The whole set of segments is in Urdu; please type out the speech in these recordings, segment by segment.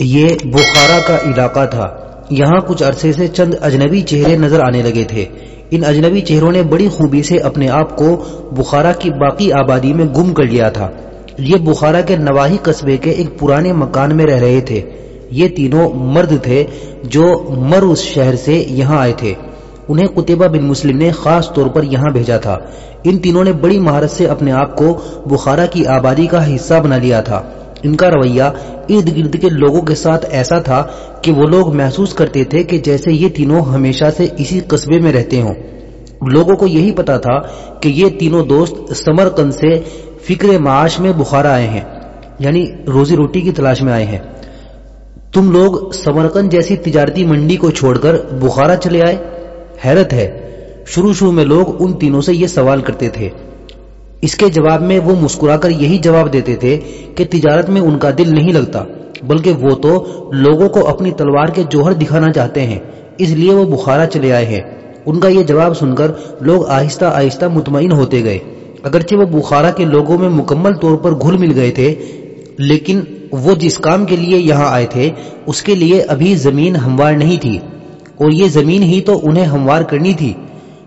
یہ بخارا کا علاقہ تھا۔ یہاں کچھ عرصے سے چند اجنبی چہرے نظر آنے لگے تھے۔ ان اجنبی چہروں نے بڑی خوبی سے اپنے آپ کو بخارا کی باقی آبادی میں گم کر لیا تھا۔ یہ بخارا کے نواحی قصبے کے ایک پرانے مکان میں رہ رہے تھے۔ یہ تینوں مرد تھے جو مر اس شہر سے یہاں آئے تھے۔ انہیں قطبہ بن مسلم نے خاص طور پر یہاں بھیجا تھا۔ ان تینوں نے بڑی مہارت سے اپنے آپ کو بخارا کی آبادی کا حصہ بنا لیا تھا۔ ان کا رویہ ارد گرد کے لوگوں کے ساتھ ایسا تھا کہ وہ لوگ محسوس کرتے تھے کہ جیسے یہ تینوں ہمیشہ سے اسی قصبے میں رہتے ہوں۔ لوگوں کو یہی پتا تھا کہ یہ تینوں دوست سمر کند سے فکر معاش میں بخارا آئے ہیں یعنی روزی روٹی کی تلاش میں آئے ہیں۔ تم لوگ سمرکند جیسی تجارتی منڈی کو چھوڑ کر بخارا چلے آئے؟ حیرت ہے۔ شروع شروع میں لوگ ان تینوں سے یہ سوال کرتے تھے۔ اس کے جواب میں وہ مسکرا کر یہی جواب دیتے تھے کہ تجارت میں ان کا دل نہیں لگتا، بلکہ وہ تو لوگوں کو اپنی تلوار کے جوہر دکھانا چاہتے ہیں، اس لیے وہ بخارا چلے آئے ہیں۔ ان کا یہ جواب سن کر لوگ آہستہ آہستہ مطمئن ہوتے گئے۔ اگرچہ وہ بخارا کے لوگوں میں مکمل طور پر گھل مل گئے تھے، لیکن وہ جس کام کے لیے یہاں آئے تھے، اس کے لیے ابھی زمین ہموار نہیں تھی۔ اور یہ زمین ہی تو انہیں ہموار کرنی تھی،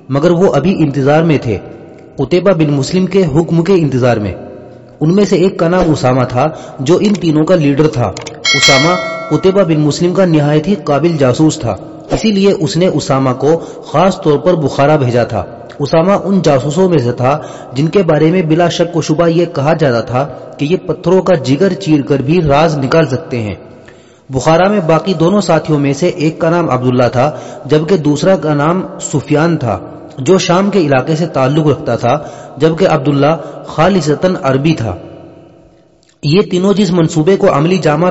مگر وہ ابھی انتظار میں تھے۔ قطبہ بن مسلم کے حکم کے انتظار میں۔ ان میں سے ایک کا نام اسامہ تھا، جو ان تینوں کا لیڈر تھا۔ اسامہ قطبہ بن مسلم کا نہایت ہی قابل جاسوس تھا۔ اسی لیے اس نے اسامہ کو خاص طور پر بخارا بھیجا تھا۔ اسامہ ان جاسوسوں میں سے تھا جن کے بارے میں بلا شک و شبہ یہ کہا جاتا تھا کہ یہ پتھروں کا جگر چیر کر بھی راز نکال سکتے ہیں۔ بخارا میں باقی دونوں ساتھیوں میں سے ایک کا نام عبداللہ تھا، جبکہ دوسرا کا نام سفیان تھا۔ جو شام کے علاقے سے تعلق رکھتا تھا، جبکہ عبداللہ خالصتاً عربی تھا۔ یہ تینوں جس منصوبے کو عملی جامع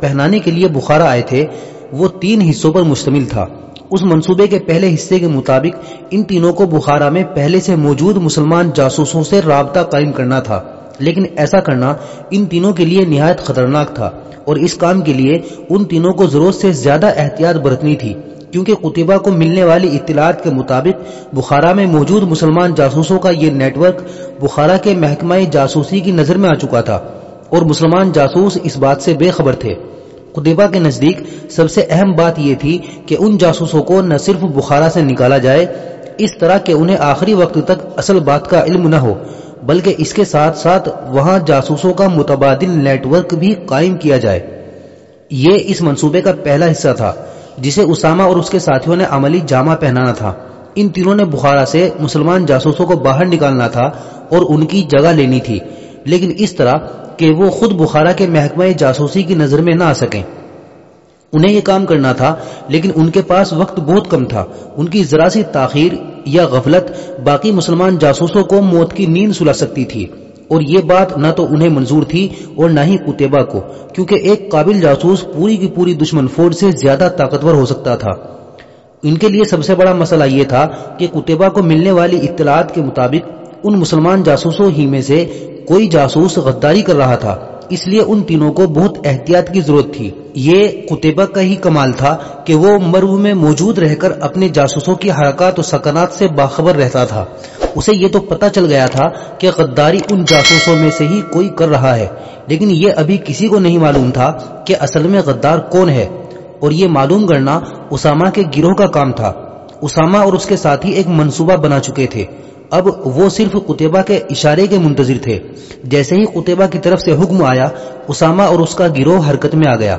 پہنانے کے لیے بخارا آئے تھے، وہ تین حصوں پر مشتمل تھا۔ اس منصوبے کے پہلے حصے کے مطابق، ان تینوں کو بخارا میں پہلے سے موجود مسلمان جاسوسوں سے رابطہ قائم کرنا تھا۔ لیکن ایسا کرنا ان تینوں کے لیے نہایت خطرناک تھا اور اس کام کے لیے ان تینوں کو ضرورت سے زیادہ احتیاط برتنی تھی۔ کیونکہ قطبہ کو ملنے والی اطلاعات کے مطابق بخارا میں موجود مسلمان جاسوسوں کا یہ نیٹ ورک بخارا کے محکمہ جاسوسی کی نظر میں آ چکا تھا اور مسلمان جاسوس اس بات سے بے خبر تھے۔ قطبہ کے نزدیک سب سے اہم بات یہ تھی کہ ان جاسوسوں کو نہ صرف بخارا سے نکالا جائے، اس طرح کہ انہیں آخری وقت تک اصل بات کا علم نہ ہو، بلکہ اس کے ساتھ ساتھ وہاں جاسوسوں کا متبادل نیٹ ورک بھی قائم کیا جائے۔ یہ اس منصوبے کا پہلا حصہ تھا۔ جسے اسامہ اور اس کے ساتھیوں نے عملی جامع پہنانا تھا۔ ان تینوں نے بخارا سے مسلمان جاسوسوں کو باہر نکالنا تھا اور ان کی جگہ لینی تھی۔ لیکن اس طرح کہ وہ خود بخارا کے محکمہ جاسوسی کی نظر میں نہ آ سکیں۔ انہیں یہ کام کرنا تھا، لیکن ان کے پاس وقت بہت کم تھا۔ ان کی ذرا سی تاخیر یا غفلت باقی مسلمان جاسوسوں کو موت کی نیند سلا سکتی تھی۔ اور یہ بات نہ تو انہیں منظور تھی اور نہ ہی کتبہ کو، کیونکہ ایک قابل جاسوس پوری کی پوری دشمن فوج سے زیادہ طاقتور ہو سکتا تھا۔ ان کے لیے سب سے بڑا مسئلہ یہ تھا کہ کتبہ کو ملنے والی اطلاعات کے مطابق ان مسلمان جاسوسوں ہی میں سے کوئی جاسوس غداری کر رہا تھا، اس لیے ان تینوں کو بہت احتیاط کی ضرورت تھی۔ یہ قطبہ کا ہی کمال تھا کہ وہ مرو میں موجود رہ کر اپنے جاسوسوں کی حرکات و سکنات سے باخبر رہتا تھا۔ اسے یہ تو پتا چل گیا تھا کہ غداری ان جاسوسوں میں سے ہی کوئی کر رہا ہے، لیکن یہ ابھی کسی کو نہیں معلوم تھا کہ اصل میں غدار کون ہے۔ اور یہ معلوم کرنا اسامہ کے گروہ کا کام تھا۔ اسامہ اور اس کے ساتھی ایک منصوبہ بنا چکے تھے۔ اب وہ صرف قطبہ کے اشارے کے منتظر تھے۔ جیسے ہی قطبہ کی طرف سے حکم آیا، اسامہ اور اس کا گروہ حرکت میں آ گیا۔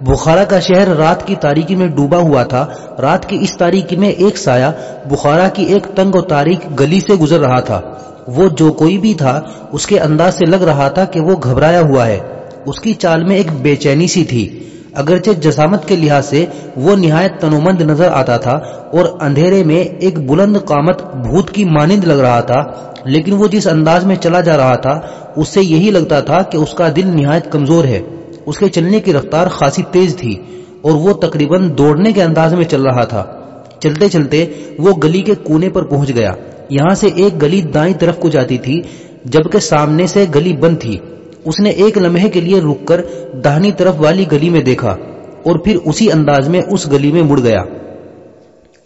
بخارا کا شہر رات کی تاریکی میں ڈوبا ہوا تھا۔ رات کی اس تاریکی میں ایک سایہ بخارا کی ایک تنگ و تاریخ گلی سے گزر رہا تھا۔ وہ جو کوئی بھی تھا، اس کے انداز سے لگ رہا تھا کہ وہ گھبرایا ہوا ہے۔ اس کی چال میں ایک بے چینی سی تھی۔ اگرچہ جسامت کے لحاظ سے وہ نہایت تنومند نظر آتا تھا اور اندھیرے میں ایک بلند قامت بھوت کی مانند لگ رہا تھا، لیکن وہ جس انداز میں چلا جا رہا تھا، اس سے یہی لگتا تھا کہ اس کا دل نہایت کمزور ہے۔ اس کے چلنے کی رفتار خاصی تیز تھی اور وہ تقریباً دوڑنے کے انداز میں چل رہا تھا۔ چلتے چلتے وہ گلی کے کونے پر پہنچ گیا۔ یہاں سے ایک گلی دائیں طرف کو جاتی تھی، جبکہ سامنے سے گلی بند تھی۔ اس نے ایک لمحے کے لیے رک کر دہنی طرف والی گلی میں دیکھا اور پھر اسی انداز میں اس گلی میں مڑ گیا۔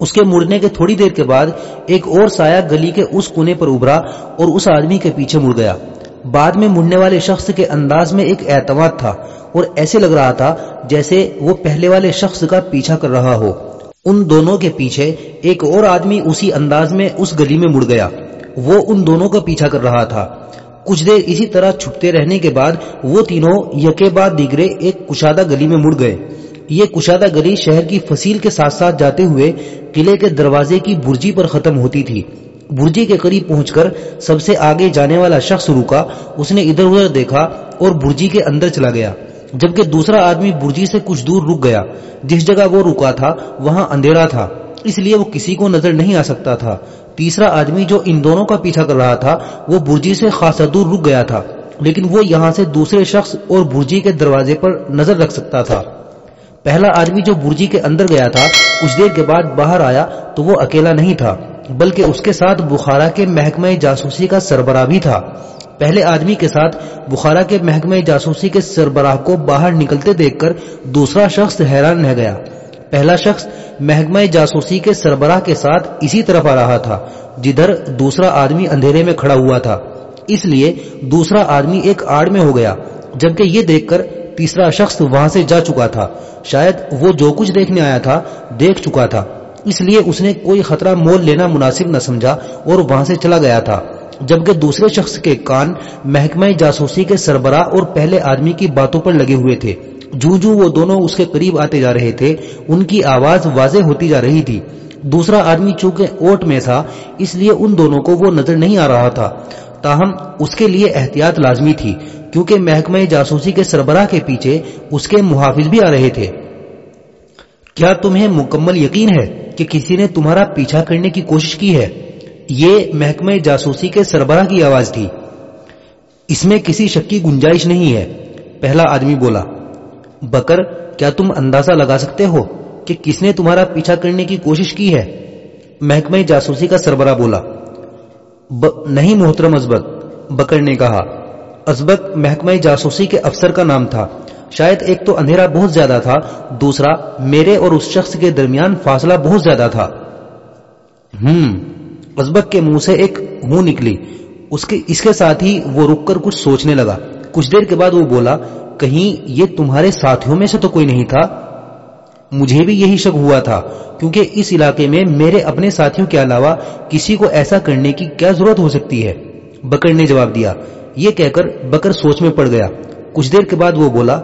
اس کے مڑنے کے تھوڑی دیر کے بعد ایک اور سایہ گلی کے اس کونے پر ابھرا اور اس آدمی کے پیچھے مڑ گیا۔ بعد میں مڑنے والے شخص کے انداز میں ایک اعتماد تھا اور ایسے لگ رہا تھا جیسے وہ پہلے والے شخص کا پیچھا کر رہا ہو۔ ان دونوں کے پیچھے ایک اور آدمی اسی انداز میں اس گلی میں مڑ گیا۔ وہ ان دونوں کا پیچھا کر رہا تھا۔ کچھ دیر اسی طرح چھپتے رہنے کے بعد وہ تینوں یکے بعد دیگرے ایک کشادہ گلی میں مڑ گئے۔ یہ کشادہ گلی شہر کی فصیل کے ساتھ ساتھ جاتے ہوئے قلعے کے دروازے کی برجی پر ختم ہوتی تھی۔ برجی کے قریب پہنچ کر سب سے آگے جانے والا شخص رکا، اس نے ادھر ادھر دیکھا اور برجی کے اندر چلا گیا، جبکہ دوسرا آدمی برجی سے کچھ دور رک گیا۔ جس جگہ وہ رکا تھا، وہاں اندھیرا تھا، اس لیے وہ کسی کو نظر نہیں آ سکتا تھا۔ تیسرا آدمی جو ان دونوں کا پیچھا کر رہا تھا، وہ برجی سے خاصا دور رک گیا تھا، لیکن وہ یہاں سے دوسرے شخص اور برجی کے دروازے پر نظر رکھ سکتا تھا۔ پہلا آدمی جو برجی کے اندر گیا تھا، کچھ دیر کے بعد باہر آیا تو وہ اکیلا نہیں تھا۔ بلکہ اس کے ساتھ بخارا کے محکمہ جاسوسی کا سربراہ بھی تھا۔ پہلے آدمی کے ساتھ بخارا کے محکمہ جاسوسی کے سربراہ کو باہر نکلتے دیکھ کر دوسرا شخص حیران رہ گیا۔ پہلا شخص محکمہ جاسوسی کے سربراہ کے ساتھ اسی طرف آ رہا تھا، جدھر دوسرا آدمی اندھیرے میں کھڑا ہوا تھا۔ اس لیے دوسرا آدمی ایک آڑ میں ہو گیا، جبکہ یہ دیکھ کر تیسرا شخص وہاں سے جا چکا تھا۔ شاید وہ جو کچھ دیکھنے آیا تھا، دیکھ چکا تھا۔ اس لیے اس نے کوئی خطرہ مول لینا مناسب نہ سمجھا اور وہاں سے چلا گیا تھا۔ جبکہ دوسرے شخص کے کان محکمہ جاسوسی کے سربراہ اور پہلے آدمی کی باتوں پر لگے ہوئے تھے۔ جو جو وہ دونوں اس کے قریب آتے جا رہے تھے، ان کی آواز واضح ہوتی جا رہی تھی۔ دوسرا آدمی چونکہ اوٹ میں تھا، اس لیے ان دونوں کو وہ نظر نہیں آ رہا تھا۔ تاہم، اس کے لیے احتیاط لازمی تھی، کیونکہ محکمہ جاسوسی کے سربراہ کے پیچھے اس کے محافظ بھی آ رہے تھے۔ کیا تمہیں مکمل یقین ہے کہ کسی نے تمہارا پیچھا کرنے کی کوشش کی ہے؟ یہ محکمہ جاسوسی کے سربراہ کی آواز تھی۔ اس میں کسی شک کی گنجائش نہیں ہے۔ پہلا آدمی بولا، بکر، کیا تم اندازہ لگا سکتے ہو کہ کس نے تمہارا پیچھا کرنے کی کوشش کی ہے؟ محکمہ جاسوسی کا سربراہ بولا نہیں محترم ازبک، بکر نے کہا۔ ازبک محکمہ جاسوسی کے افسر کا نام تھا۔ شاید ایک تو اندھیرا بہت زیادہ تھا، دوسرا میرے اور اس شخص کے درمیان فاصلہ بہت زیادہ تھا۔ ہم ازبک کے منہ سے ایک منہ نکلی۔ اس کے اس کے ساتھ ہی وہ رک کر کچھ سوچنے لگا۔ کچھ دیر کے بعد وہ بولا، کہیں یہ تمہارے ساتھیوں میں سے تو کوئی نہیں تھا؟ مجھے بھی یہی شک ہوا تھا، کیونکہ اس علاقے میں میرے اپنے ساتھیوں کے علاوہ کسی کو ایسا کرنے کی کیا ضرورت ہو سکتی ہے؟ بکر نے جواب دیا۔ یہ کہہ کر بکر سوچ میں پڑ گیا۔ کچھ دیر کے بعد وہ بولا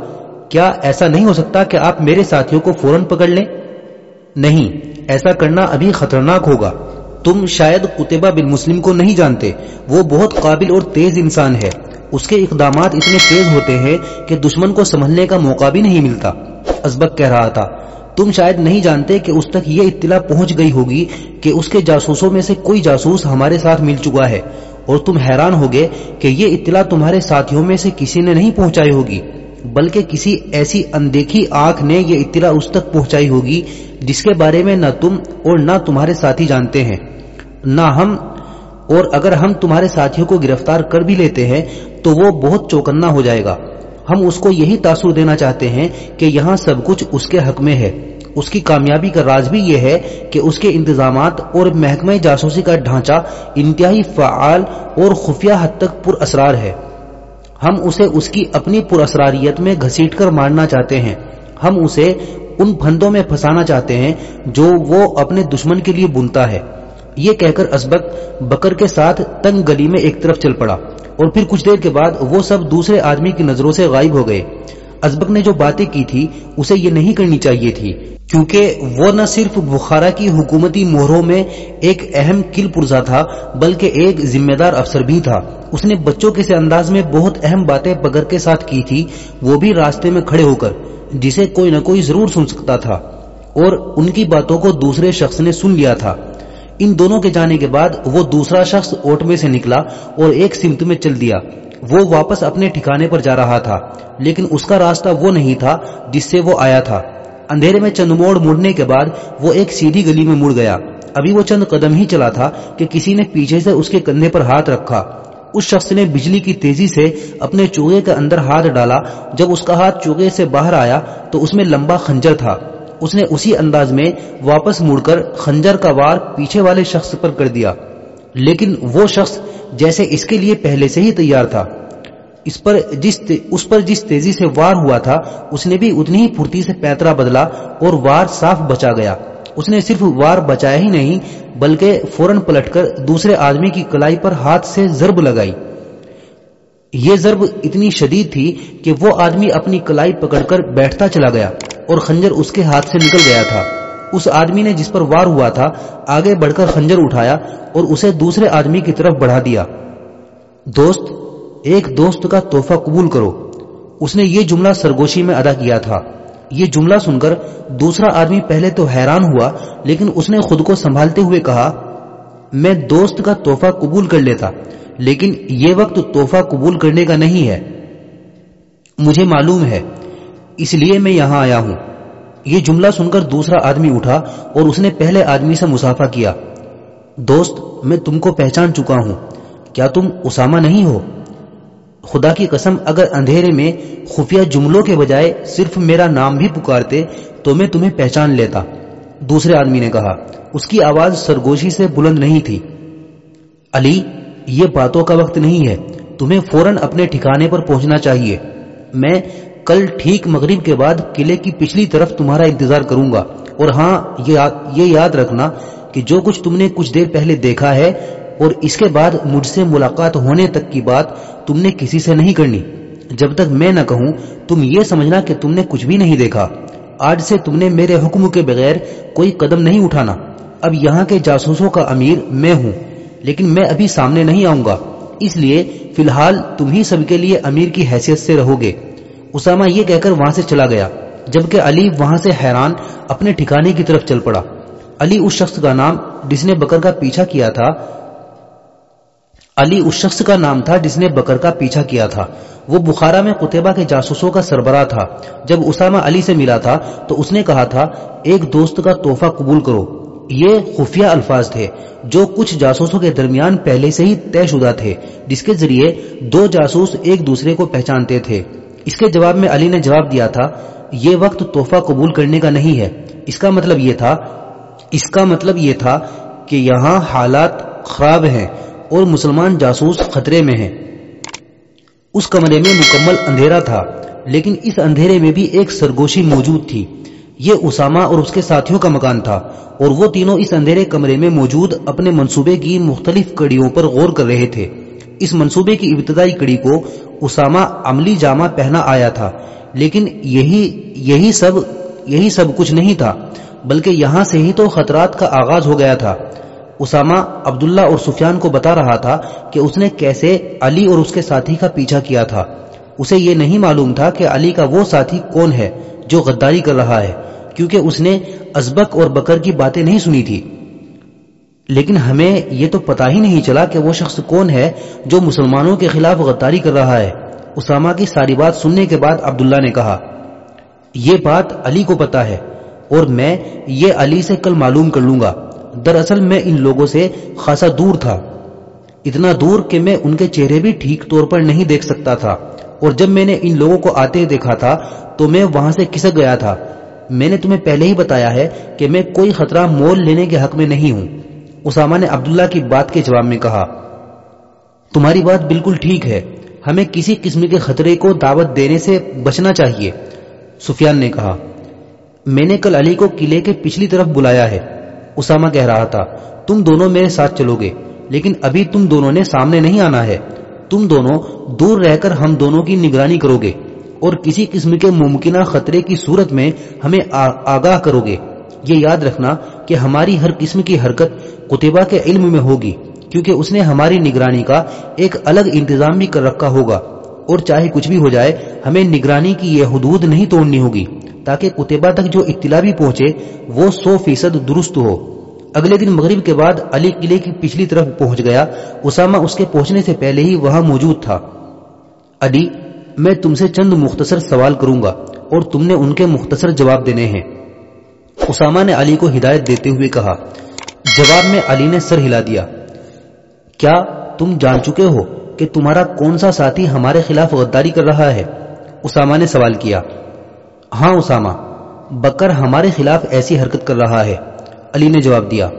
کیا ایسا نہیں ہو سکتا کہ آپ میرے ساتھیوں کو فوراً پکڑ لیں؟ نہیں، ایسا کرنا ابھی خطرناک ہوگا۔ تم شاید قطبہ بن مسلم کو نہیں جانتے۔ وہ بہت قابل اور تیز انسان ہے۔ اس کے اقدامات اتنے تیز ہوتے ہیں کہ دشمن کو سمجھنے کا موقع بھی نہیں ملتا۔ ازبک کہہ رہا تھا، تم شاید نہیں جانتے کہ اس تک یہ اطلاع پہنچ گئی ہوگی کہ اس کے جاسوسوں میں سے کوئی جاسوس ہمارے ساتھ مل چکا ہے۔ اور تم حیران ہوگے کہ یہ اطلاع تمہارے ساتھیوں میں سے کسی نے نہیں پہنچائی ہوگی۔ بلکہ کسی ایسی اندیکھی آنکھ نے یہ اطلاع اس تک پہنچائی ہوگی جس کے بارے میں نہ تم اور نہ تمہارے ساتھی جانتے ہیں۔ نہ ہم، اور اگر ہم تمہارے ساتھیوں کو گرفتار کر بھی لیتے ہیں، تو وہ بہت چوکنا ہو جائے گا۔ ہم اس کو یہی تاثر دینا چاہتے ہیں کہ یہاں سب کچھ اس کے حق میں ہے۔ اس کی کامیابی کا راز بھی یہ ہے کہ اس کے انتظامات اور محکمہ جاسوسی کا ڈھانچہ انتہائی فعال اور خفیہ حد تک پر اسرار ہے۔ ہم اسے اس کی اپنی پراسراریت میں گھسیٹ کر مارنا چاہتے ہیں۔ ہم اسے ان پھندوں میں پھنسانا چاہتے ہیں جو وہ اپنے دشمن کے لیے بنتا ہے۔ یہ کہہ کر اسبک بکر کے ساتھ تنگ گلی میں ایک طرف چل پڑا اور پھر کچھ دیر کے بعد وہ سب دوسرے آدمی کی نظروں سے غائب ہو گئے۔ ازبک نے جو باتیں کی تھی، اسے یہ نہیں کرنی چاہیے تھی، کیونکہ وہ نہ صرف بخارا کی حکومتی مہروں میں ایک اہم کل پرزا تھا، بلکہ ایک ذمہ دار افسر بھی تھا۔ اس نے بچوں کے سے انداز میں بہت اہم باتیں بگر کے ساتھ کی تھی، وہ بھی راستے میں کھڑے ہو کر، جسے کوئی نہ کوئی ضرور سن سکتا تھا۔ اور ان کی باتوں کو دوسرے شخص نے سن لیا تھا۔ ان دونوں کے جانے کے بعد وہ دوسرا شخص اوٹ میں سے نکلا اور ایک سمت میں چل دیا۔ وہ واپس اپنے ٹھکانے پر جا رہا تھا، لیکن اس کا راستہ وہ نہیں تھا جس سے وہ آیا تھا۔ اندھیرے میں چند موڑ مڑنے کے بعد وہ ایک سیدھی گلی میں مڑ گیا۔ ابھی وہ چند قدم ہی چلا تھا کہ کسی نے پیچھے سے اس کے کندھے پر ہاتھ رکھا۔ اس شخص نے بجلی کی تیزی سے اپنے چوگے کے اندر ہاتھ ڈالا۔ جب اس کا ہاتھ چوگے سے باہر آیا تو اس میں لمبا خنجر تھا۔ اس نے اسی انداز میں واپس مڑ کر خنجر کا وار پیچھے والے شخص پر کر دیا۔ لیکن وہ شخص جیسے اس کے لیے پہلے سے ہی تیار تھا۔ اس پر جس اس پر جس تیزی سے وار ہوا تھا، اس نے بھی اتنی ہی پھرتی سے پیترا بدلا اور وار صاف بچا گیا۔ اس نے صرف وار بچایا ہی نہیں، بلکہ فوراً پلٹ کر دوسرے آدمی کی کلائی پر ہاتھ سے ضرب لگائی۔ یہ ضرب اتنی شدید تھی کہ وہ آدمی اپنی کلائی پکڑ کر بیٹھتا چلا گیا اور خنجر اس کے ہاتھ سے نکل گیا تھا۔ اس آدمی نے جس پر وار ہوا تھا، آگے بڑھ کر خنجر اٹھایا اور اسے دوسرے آدمی کی طرف بڑھا دیا۔ دوست، ایک دوست کا تحفہ قبول کرو۔ اس نے یہ جملہ سرگوشی میں ادا کیا تھا۔ یہ جملہ سن کر دوسرا آدمی پہلے تو حیران ہوا، لیکن اس نے خود کو سنبھالتے ہوئے کہا، میں دوست کا تحفہ قبول کر لیتا، لیکن یہ وقت تحفہ قبول کرنے کا نہیں ہے۔ مجھے معلوم ہے، اس لیے میں یہاں آیا ہوں۔ یہ جملہ سن کر دوسرا آدمی اٹھا اور اس نے پہلے آدمی سے مسافہ کیا۔ دوست، میں تم کو پہچان چکا ہوں۔ کیا تم اسامہ نہیں ہو؟ خدا کی قسم، اگر اندھیرے میں خفیہ جملوں کے بجائے صرف میرا نام بھی پکارتے، تو میں تمہیں پہچان لیتا۔ دوسرے آدمی نے کہا، اس کی آواز سرگوشی سے بلند نہیں تھی۔ علی، یہ باتوں کا وقت نہیں ہے۔ تمہیں فوراً اپنے ٹھکانے پر پہنچنا چاہیے۔ میں کل ٹھیک مغرب کے بعد قلعے کی پچھلی طرف تمہارا انتظار کروں گا۔ اور ہاں یہ یاد رکھنا کہ جو کچھ تم نے کچھ دیر پہلے دیکھا ہے، اور اس کے بعد مجھ سے ملاقات ہونے تک کی بات تم نے کسی سے نہیں کرنی۔ جب تک میں نہ کہوں، تم یہ سمجھنا کہ تم نے کچھ بھی نہیں دیکھا۔ آج سے تم نے میرے حکم کے بغیر کوئی قدم نہیں اٹھانا۔ اب یہاں کے جاسوسوں کا امیر میں ہوں، لیکن میں ابھی سامنے نہیں آؤں گا۔ اس لیے فی الحال تم ہی سب کے لیے امیر کی حیثیت سے رہو گے۔ اسامہ یہ کہہ کر وہاں سے چلا گیا، جبکہ علی وہاں سے حیران اپنے ٹھکانے کی طرف چل پڑا۔ علی اس شخص کا نام جس نے بکر کا پیچھا کیا تھا، علی اس شخص کا نام تھا جس نے بکر کا پیچھا کیا تھا۔ وہ بخارا میں قطبہ کے جاسوسوں کا سربراہ تھا۔ جب اسامہ علی سے ملا تھا تو اس نے کہا تھا، ایک دوست کا تحفہ قبول کرو۔ یہ خفیہ الفاظ تھے جو کچھ جاسوسوں کے درمیان پہلے سے ہی طے شدہ تھے، جس کے ذریعے دو جاسوس ایک دوسرے کو پہچانتے تھے۔ اس کے جواب میں علی نے جواب دیا تھا، یہ وقت تحفہ قبول کرنے کا نہیں ہے۔ اس کا مطلب یہ تھا، اس کا مطلب یہ تھا کہ یہاں حالات خراب ہیں اور مسلمان جاسوس خطرے میں ہیں۔ اس کمرے میں مکمل اندھیرا تھا، لیکن اس اندھیرے میں بھی ایک سرگوشی موجود تھی۔ یہ اسامہ اور اس کے ساتھیوں کا مکان تھا، اور وہ تینوں اس اندھیرے کمرے میں موجود اپنے منصوبے کی مختلف کڑیوں پر غور کر رہے تھے۔ اس منصوبے کی ابتدائی کڑی کو اسامہ عملی جامہ پہنا آیا تھا، لیکن یہی یہی سب یہی سب کچھ نہیں تھا، بلکہ یہاں سے ہی تو خطرات کا آغاز ہو گیا تھا۔ اسامہ عبداللہ اور سفیان کو بتا رہا تھا کہ اس نے کیسے علی اور اس کے ساتھی کا پیچھا کیا تھا۔ اسے یہ نہیں معلوم تھا کہ علی کا وہ ساتھی کون ہے جو غداری کر رہا ہے، کیونکہ اس نے ازبک اور بکر کی باتیں نہیں سنی تھی۔ لیکن ہمیں یہ تو پتا ہی نہیں چلا کہ وہ شخص کون ہے جو مسلمانوں کے خلاف غداری کر رہا ہے۔ اسامہ کی ساری بات سننے کے بعد عبداللہ نے کہا، یہ بات علی کو پتا ہے اور میں یہ علی سے کل معلوم کر لوں گا۔ دراصل میں ان لوگوں سے خاصا دور تھا۔ اتنا دور کہ میں ان کے چہرے بھی ٹھیک طور پر نہیں دیکھ سکتا تھا۔ اور جب میں نے ان لوگوں کو آتے دیکھا تھا، تو میں وہاں سے کسک گیا تھا۔ میں نے تمہیں پہلے ہی بتایا ہے کہ میں کوئی خطرہ مول لینے کے حق میں نہیں ہوں۔ اسامہ نے عبداللہ کی بات کے جواب میں کہا، تمہاری بات بالکل ٹھیک ہے، ہمیں کسی قسم کے خطرے کو دعوت دینے سے بچنا چاہیے۔ سفیان نے کہا، میں نے کل علی کو قلعے کے پچھلی طرف بلایا ہے۔ اسامہ کہہ رہا تھا، تم دونوں میرے ساتھ چلو گے، لیکن ابھی تم دونوں نے سامنے نہیں آنا ہے۔ تم دونوں دور رہ کر ہم دونوں کی نگرانی کرو گے، اور کسی قسم کے ممکنہ خطرے کی صورت میں ہمیں آگاہ کرو گے۔ یہ یاد رکھنا کہ ہماری ہر قسم کی حرکت قطبہ کے علم میں ہوگی، کیونکہ اس نے ہماری نگرانی کا ایک الگ انتظام بھی کر رکھا ہوگا۔ اور چاہے کچھ بھی ہو جائے، ہمیں نگرانی کی یہ حدود نہیں توڑنی ہوگی، تاکہ کتبہ تک جو اطلاع بھی پہنچے، وہ سو فیصد درست ہو۔ اگلے دن مغرب کے بعد علی قلعے کی پچھلی طرف پہنچ گیا۔ اسامہ اس کے پہنچنے سے پہلے ہی وہاں موجود تھا۔ علی، میں تم سے چند مختصر سوال کروں گا، اور تم نے ان کے مختصر جواب دینے ہیں۔ اسامہ نے علی کو ہدایت دیتے ہوئے کہا، جواب میں علی نے سر ہلا دیا، کیا تم جان چکے ہو کہ تمہارا کون سا ساتھی ہمارے خلاف غداری کر رہا ہے؟ اسامہ نے سوال کیا ہاں اسامہ، بکر ہمارے خلاف ایسی حرکت کر رہا ہے۔ علی نے جواب دیا،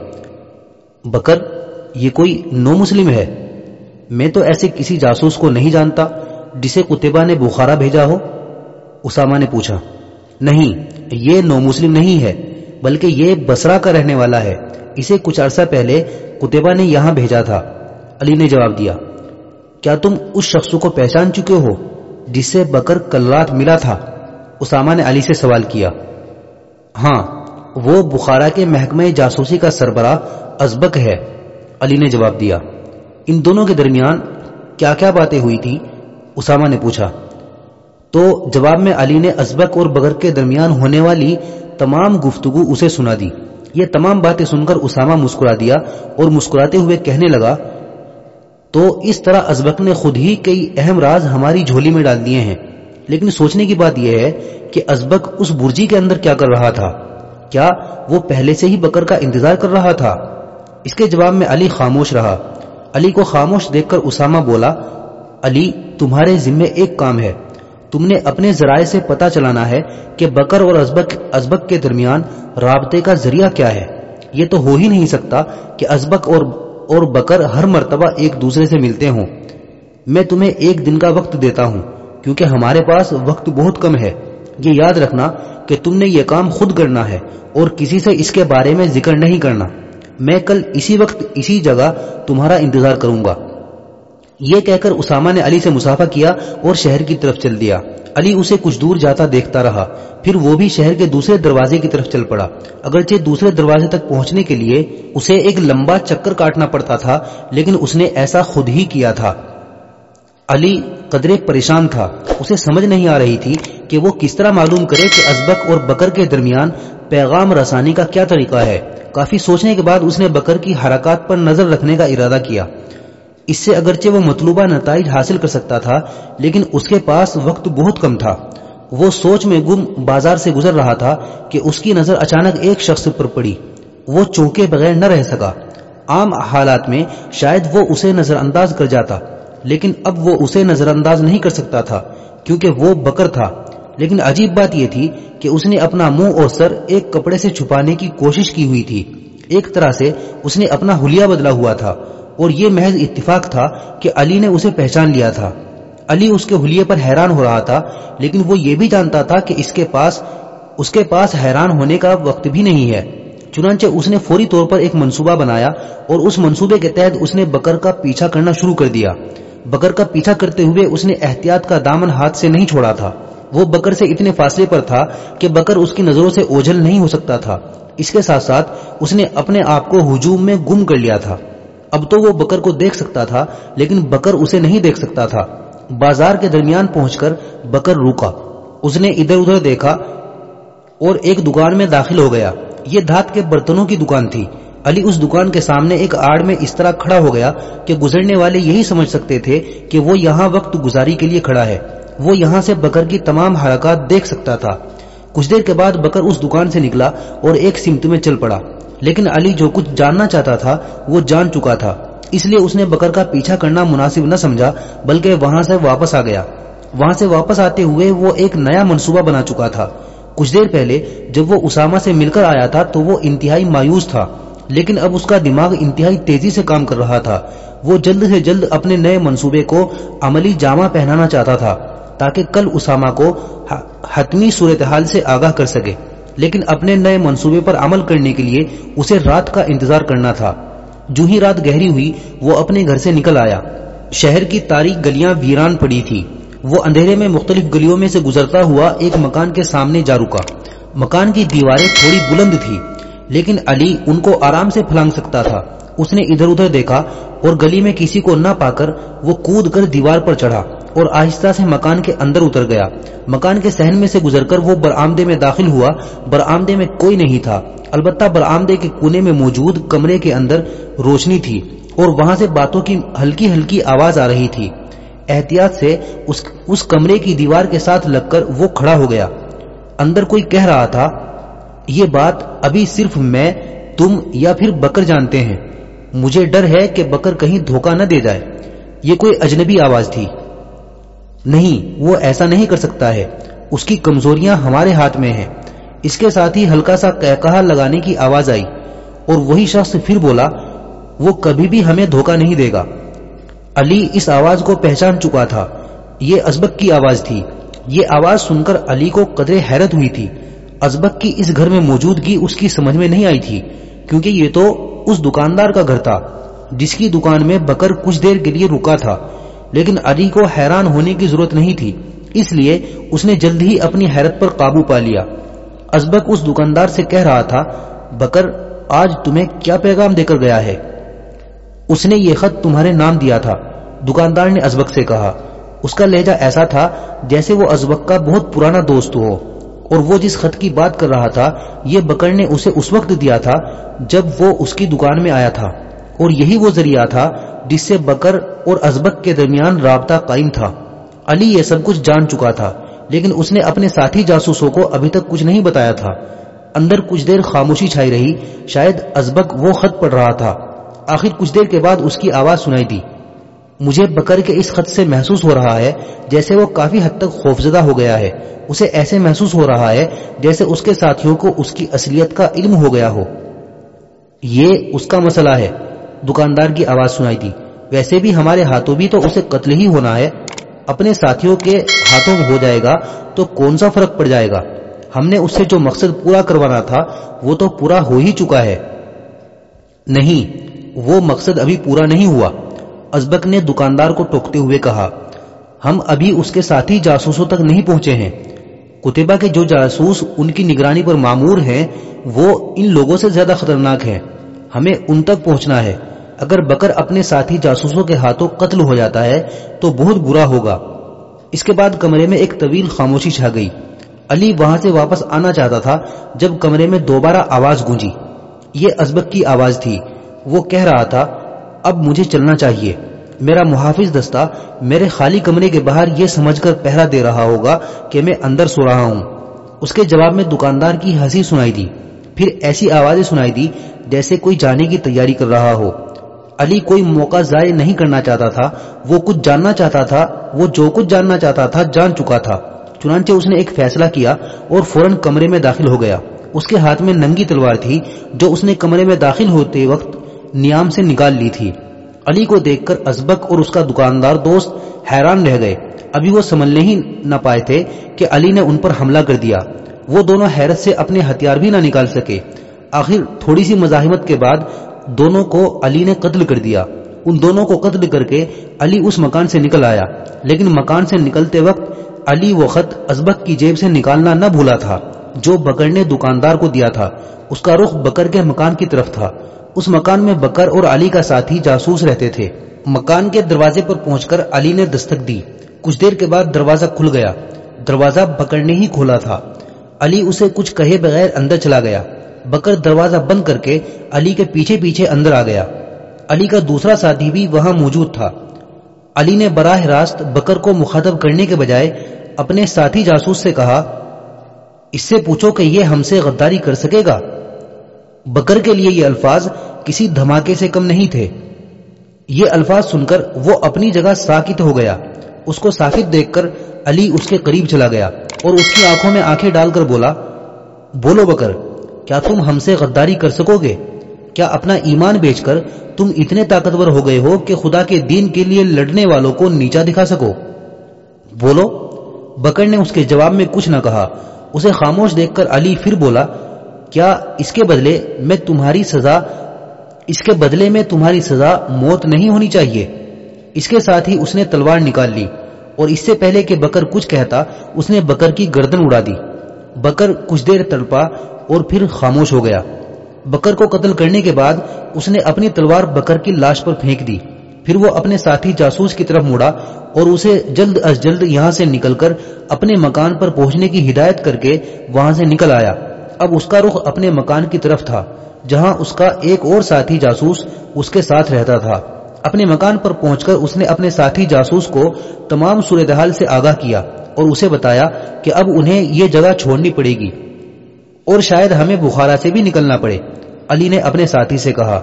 بکر، یہ کوئی نو مسلم ہے، میں تو ایسے کسی جاسوس کو نہیں جانتا جسے کتبہ نے بخارا بھیجا ہو۔ اسامہ نے پوچھا، نہیں، یہ نو مسلم نہیں ہے۔ بلکہ یہ بسرا کا رہنے والا ہے۔ اسے کچھ عرصہ پہلے کتبہ نے یہاں بھیجا تھا۔ علی نے جواب دیا، کیا تم اس شخص کو پہچان چکے ہو جس سے بکر کل رات ملا تھا؟ اسامہ نے علی سے سوال کیا۔ ہاں وہ بخارا کے محکمہ جاسوسی کا سربراہ ازبک ہے۔ علی نے جواب دیا، ان دونوں کے درمیان کیا کیا باتیں ہوئی تھی اسامہ نے پوچھا، تو جواب میں علی نے ازبک اور بگر کے درمیان ہونے والی تمام گفتگو اسے سنا دی۔ یہ تمام باتیں سن کر اسامہ مسکرا دیا اور مسکراتے ہوئے کہنے لگا، تو اس طرح ازبک نے خود ہی کئی اہم راز ہماری جھولی میں ڈال دیے ہیں۔ لیکن سوچنے کی بات یہ ہے کہ ازبک اس برجی کے اندر کیا کر رہا تھا۔ کیا وہ پہلے سے ہی بکر کا انتظار کر رہا تھا؟ اس کے جواب میں علی خاموش رہا۔ علی کو خاموش دیکھ کر اسامہ بولا، علی، تمہارے ذمے ایک کام ہے۔ تم نے اپنے ذرائع سے پتا چلانا ہے کہ بکر اور ازبک ازبک کے درمیان رابطے کا ذریعہ کیا ہے۔ یہ تو ہو ہی نہیں سکتا کہ ازبک اور اور بکر ہر مرتبہ ایک دوسرے سے ملتے ہوں۔ میں تمہیں ایک دن کا وقت دیتا ہوں، کیونکہ ہمارے پاس وقت بہت کم ہے۔ یہ یاد رکھنا کہ تم نے یہ کام خود کرنا ہے اور کسی سے اس کے بارے میں ذکر نہیں کرنا۔ میں کل اسی وقت اسی جگہ تمہارا انتظار کروں گا۔ یہ کہہ کر اسامہ نے علی سے مسافہ کیا اور شہر کی طرف چل دیا۔ علی اسے کچھ دور جاتا دیکھتا رہا، پھر وہ بھی شہر کے دوسرے دروازے کی طرف چل پڑا۔ اگرچہ دوسرے دروازے تک پہنچنے کے لیے اسے ایک لمبا چکر کاٹنا پڑتا تھا، لیکن اس نے ایسا خود ہی کیا تھا۔ علی قدرے پریشان تھا۔ اسے سمجھ نہیں آ رہی تھی کہ وہ کس طرح معلوم کرے کہ ازبک اور بکر کے درمیان پیغام رسانی کا کیا طریقہ ہے۔ کافی سوچنے کے بعد اس نے بکر کی حرکات پر نظر رکھنے کا ارادہ کیا۔ اس سے اگرچہ وہ مطلوبہ نتائج حاصل کر سکتا تھا، لیکن اس کے پاس وقت بہت کم تھا۔ وہ سوچ میں گم بازار سے گزر رہا تھا کہ اس کی نظر اچانک ایک شخص پر پڑی۔ وہ چونکے بغیر نہ رہ سکا۔ عام حالات میں شاید وہ اسے نظر انداز کر جاتا، لیکن اب وہ اسے نظر انداز نہیں کر سکتا تھا، کیونکہ وہ بکر تھا۔ لیکن عجیب بات یہ تھی کہ اس نے اپنا منہ اور سر ایک کپڑے سے چھپانے کی کوشش کی ہوئی تھی۔ ایک طرح سے اس نے اپنا حلیہ بدلا ہوا تھا۔ اور یہ محض اتفاق تھا کہ علی نے اسے پہچان لیا تھا۔ علی اس کے حلیے پر حیران ہو رہا تھا، لیکن وہ یہ بھی جانتا تھا کہ اس کے پاس، اس کے پاس حیران ہونے کا وقت بھی نہیں ہے۔ چنانچہ اس نے فوری طور پر ایک منصوبہ بنایا اور اس منصوبے کے تحت اس نے بکر کا پیچھا کرنا شروع کر دیا۔ بکر کا پیچھا کرتے ہوئے اس نے احتیاط کا دامن ہاتھ سے نہیں چھوڑا تھا۔ وہ بکر سے اتنے فاصلے پر تھا کہ بکر اس کی نظروں سے اوجھل نہیں ہو سکتا تھا۔ اس کے ساتھ ساتھ اس نے اپنے آپ کو ہجوم میں گم کر لیا تھا۔ اب تو وہ بکر کو دیکھ سکتا تھا، لیکن بکر اسے نہیں دیکھ سکتا تھا۔ بازار کے درمیان پہنچ کر بکر روکا اس نے ادھر ادھر دیکھا اور ایک دکان میں داخل ہو گیا۔ یہ دھات کے برتنوں کی دکان تھی۔ علی اس دکان کے سامنے ایک آڑ میں اس طرح کھڑا ہو گیا کہ گزرنے والے یہی سمجھ سکتے تھے کہ وہ یہاں وقت گزاری کے لیے کھڑا ہے۔ وہ یہاں سے بکر کی تمام حرکات دیکھ سکتا تھا۔ کچھ دیر کے بعد بکر اس دکان سے نکلا اور ایک سمت میں چل پڑا۔ لیکن علی جو کچھ جاننا چاہتا تھا، وہ جان چکا تھا۔ اس لیے اس نے بکر کا پیچھا کرنا مناسب نہ سمجھا، بلکہ وہاں سے واپس آ گیا۔ وہاں سے واپس آتے ہوئے وہ ایک نیا منصوبہ بنا چکا تھا۔ کچھ دیر پہلے جب وہ اسامہ سے مل کر آیا تھا، تو وہ انتہائی مایوس تھا۔ لیکن اب اس کا دماغ انتہائی تیزی سے کام کر رہا تھا۔ وہ جلد سے جلد اپنے نئے منصوبے کو عملی جامع پہنانا چاہتا تھا، تاکہ کل اسامہ کو حتمی صورتحال سے آگاہ کر سکے۔ لیکن اپنے نئے منصوبے پر عمل کرنے کے لیے اسے رات کا انتظار کرنا تھا۔ جو ہی رات گہری ہوئی، وہ اپنے گھر سے نکل آیا۔ شہر کی تاریخ گلیاں ویران پڑی تھی وہ اندھیرے میں مختلف گلیوں میں سے گزرتا ہوا ایک مکان کے سامنے جا رکا۔ مکان کی دیواریں تھوڑی بلند تھی لیکن علی ان کو آرام سے پھلانگ سکتا تھا۔ اس نے ادھر ادھر دیکھا اور گلی میں کسی کو نہ پا کر وہ کود کر دیوار پر چڑھا۔ اور آہستہ سے مکان کے اندر اتر گیا۔ مکان کے سہن میں سے گزر کر وہ برآمدے میں داخل ہوا۔ برآمدے میں کوئی نہیں تھا۔ البتہ برآمدے کے کونے میں موجود کمرے کے اندر روشنی تھی اور وہاں سے باتوں کی ہلکی ہلکی آواز آ رہی تھی۔ احتیاط سے اس, اس کمرے کی دیوار کے ساتھ لگ کر وہ کھڑا ہو گیا۔ اندر کوئی کہہ رہا تھا یہ بات ابھی صرف میں تم یا پھر بکر جانتے ہیں۔ مجھے ڈر ہے کہ بکر کہیں دھوکہ نہ دے جائے۔ یہ کوئی اجنبی آواز تھی۔ نہیں، وہ ایسا نہیں کر سکتا ہے۔ اس کی کمزوریاں ہمارے ہاتھ میں ہیں۔ اس کے ساتھ ہی ہلکا سا کہا لگانے کی آواز آئی اور وہی شخص پھر بولا، وہ کبھی بھی ہمیں دھوکہ نہیں دے گا۔ علی اس آواز کو پہچان چکا تھا۔ یہ ازبک کی آواز تھی۔ یہ آواز سن کر علی کو قدر حیرت ہوئی تھی۔ ازبک کی اس گھر میں موجودگی اس کی سمجھ میں نہیں آئی تھی، کیونکہ یہ تو اس دکاندار کا گھر تھا، جس کی دکان میں بکر کچھ دیر کے لیے رکا تھا۔ لیکن علی کو حیران ہونے کی ضرورت نہیں تھی۔ اس لیے اس نے جلد ہی اپنی حیرت پر قابو پا لیا۔ ازبک اس دکاندار سے کہہ رہا تھا، بکر، آج تمہیں کیا پیغام دے کر گیا ہے؟ اس نے یہ خط تمہارے نام دیا تھا۔ دکاندار نے ازبک سے کہا، اس کا لہجہ ایسا تھا جیسے وہ ازبک کا بہت پرانا دوست ہو۔ اور وہ جس خط کی بات کر رہا تھا، یہ بکر نے اسے اس وقت دیا تھا جب وہ اس کی دکان میں آیا تھا۔ اور یہی وہ ذریعہ تھا جس سے بکر اور ازبک کے درمیان رابطہ قائم تھا۔ علی یہ سب کچھ جان چکا تھا، لیکن اس نے اپنے ساتھی جاسوسوں کو ابھی تک کچھ نہیں بتایا تھا۔ اندر کچھ دیر خاموشی چھائی رہی، شاید ازبک وہ خط پڑھ رہا تھا۔ آخر کچھ دیر کے بعد اس کی آواز سنائی دی۔ مجھے بکر کے اس خط سے محسوس ہو رہا ہے جیسے وہ کافی حد تک خوفزدہ ہو گیا ہے۔ اسے ایسے محسوس ہو رہا ہے جیسے اس کے ساتھیوں کو اس کی اصلیت کا علم ہو گیا ہو۔ یہ اس کا مسئلہ ہے۔ دکاندار کی آواز سنائی دی۔ ویسے بھی ہمارے ہاتھوں بھی تو اسے قتل ہی ہونا ہے۔ اپنے ساتھیوں کے ہاتھوں ہو جائے گا تو کون سا فرق پڑ جائے گا؟ ہم نے اس سے جو مقصد پورا کروانا تھا، وہ تو پورا ہو ہی چکا ہے۔ نہیں، وہ مقصد ابھی پورا نہیں ہوا۔ ازبک نے دکاندار کو ٹوکتے ہوئے کہا، ہم ابھی اس کے ساتھی جاسوسوں تک نہیں پہنچے ہیں۔ کتبہ کے جو جاسوس ان کی نگرانی پر معمور ہیں، وہ ان لوگوں سے زیادہ خطرناک ہیں۔ ہمیں ان تک پہنچنا ہے۔ اگر بکر اپنے ساتھی جاسوسوں کے ہاتھوں قتل ہو جاتا ہے، تو بہت برا ہوگا۔ اس کے بعد کمرے میں ایک طویل خاموشی چھا گئی۔ علی وہاں سے واپس آنا چاہتا تھا، جب کمرے میں دوبارہ آواز گونجی۔ یہ ازبک کی آواز تھی۔ وہ کہہ رہا تھا، اب مجھے چلنا چاہیے۔ میرا محافظ دستہ میرے خالی کمرے کے باہر یہ سمجھ کر پہرا دے رہا ہوگا کہ میں اندر سو رہا ہوں۔ اس کے جواب میں دکاندار کی ہنسی سنائی دی۔ پھر ایسی آوازیں سنائی دی جیسے کوئی جانے کی تیاری کر رہا ہو۔ علی کوئی موقع ضائع نہیں کرنا چاہتا تھا، وہ کچھ جاننا چاہتا تھا، وہ جو کچھ جاننا چاہتا تھا جان چکا تھا۔ چنانچہ اس نے ایک فیصلہ کیا اور فوراً کمرے میں داخل ہو گیا۔ اس کے ہاتھ میں ننگی تلوار تھی، جو اس نے کمرے میں داخل ہوتے وقت نیام سے نکال لی تھی۔ علی کو دیکھ کر ازبک اور اس کا دکاندار دوست حیران رہ گئے۔ ابھی وہ سمجھنے ہی نہ پائے تھے کہ علی نے ان پر حملہ کر دیا۔ وہ دونوں حیرت سے اپنے ہتھیار بھی نہ نکال سکے۔ آخر تھوڑی سی مزاحمت کے بعد دونوں کو علی نے قتل کر دیا۔ ان دونوں کو قتل کر کے علی اس مکان سے نکل آیا۔ لیکن مکان سے نکلتے وقت علی وہ خط ازبک کی جیب سے نکالنا نہ بھولا تھا، جو بکر نے دکاندار کو دیا تھا۔ اس کا رخ بکر کے مکان کی طرف تھا۔ اس مکان میں بکر اور علی کا ساتھی جاسوس رہتے تھے۔ مکان کے دروازے پر پہنچ کر علی نے دستک دی۔ کچھ دیر کے بعد دروازہ کھل گیا۔ دروازہ بکر نے ہی کھولا تھا۔ علی اسے کچھ کہے بغیر اندر چلا گیا۔ بکر دروازہ بند کر کے علی کے پیچھے پیچھے اندر آ گیا۔ علی کا دوسرا ساتھی بھی وہاں موجود تھا۔ علی نے براہ راست بکر کو مخاطب کرنے کے بجائے اپنے ساتھی جاسوس سے کہا، اس سے پوچھو کہ یہ ہم سے غداری کر سکے گا؟ بکر کے لیے یہ الفاظ کسی دھماکے سے کم نہیں تھے۔ یہ الفاظ سن کر وہ اپنی جگہ ساکت ہو گیا۔ اس کو ساکت دیکھ کر علی اس کے قریب چلا گیا اور اس کی آنکھوں میں آنکھیں ڈال کر بولا، بولو بکر کیا تم ہم سے غداری کر سکو گے؟ کیا اپنا ایمان بیچ کر تم اتنے طاقتور ہو گئے ہو کہ خدا کے دین کے لیے لڑنے والوں کو نیچا دکھا سکو؟ بولو، بکر نے اس کے جواب میں کچھ نہ کہا۔ اسے خاموش دیکھ کر علی پھر بولا، کیا اس کے بدلے میں تمہاری سزا، اس کے بدلے میں تمہاری سزا موت نہیں ہونی چاہیے؟ اس کے ساتھ ہی اس نے تلوار نکال لی، اور اس سے پہلے کہ بکر کچھ کہتا، اس نے بکر کی گردن اڑا دی۔ بکر کچھ دیر تڑپا اور پھر خاموش ہو گیا۔ بکر کو قتل کرنے کے بعد اس نے اپنی تلوار بکر کی لاش پر پھینک دی۔ پھر وہ اپنے ساتھی جاسوس کی طرف مڑا اور اسے جلد از جلد یہاں سے نکل کر اپنے مکان پر پہنچنے کی ہدایت کر کے وہاں سے نکل آیا۔ اب اس کا رخ اپنے مکان کی طرف تھا، جہاں اس کا ایک اور ساتھی جاسوس اس کے ساتھ رہتا تھا۔ اپنے مکان پر پہنچ کر اس نے اپنے ساتھی جاسوس کو تمام صورتحال سے آگاہ کیا اور اسے بتایا کہ اب انہیں یہ جگہ چھوڑنی پڑے گی۔ اور شاید ہمیں بخارا سے بھی نکلنا پڑے۔ علی نے اپنے ساتھی سے کہا،